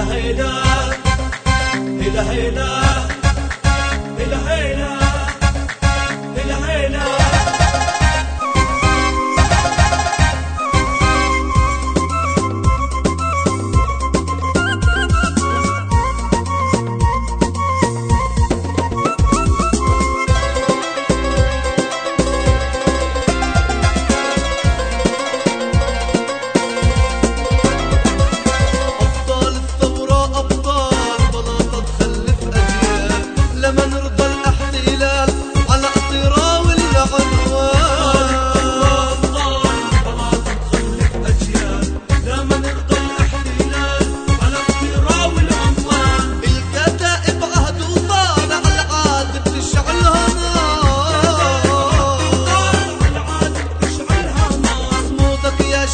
هيدا هيدا هيدا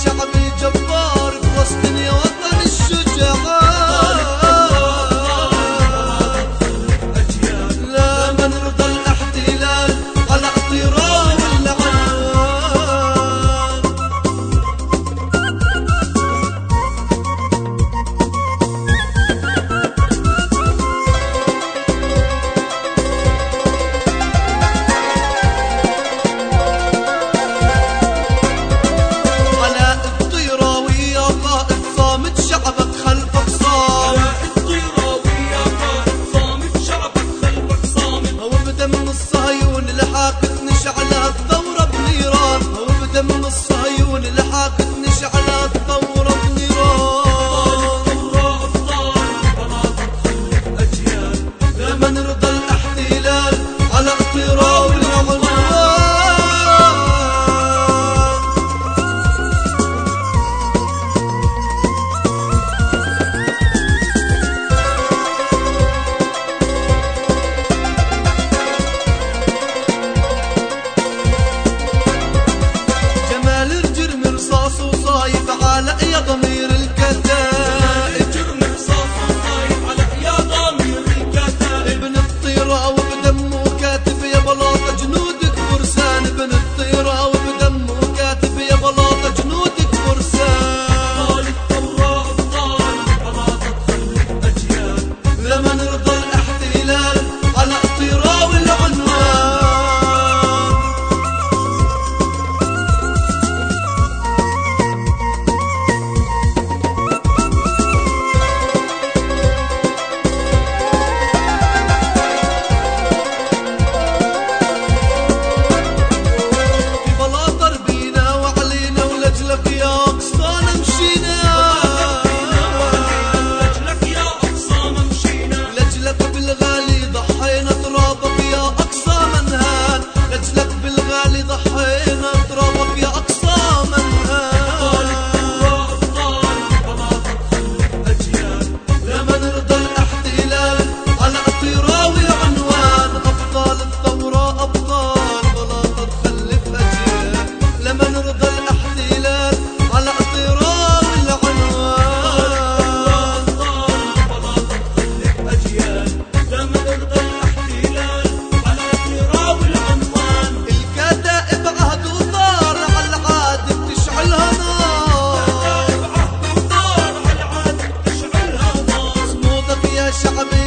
chama me شعبي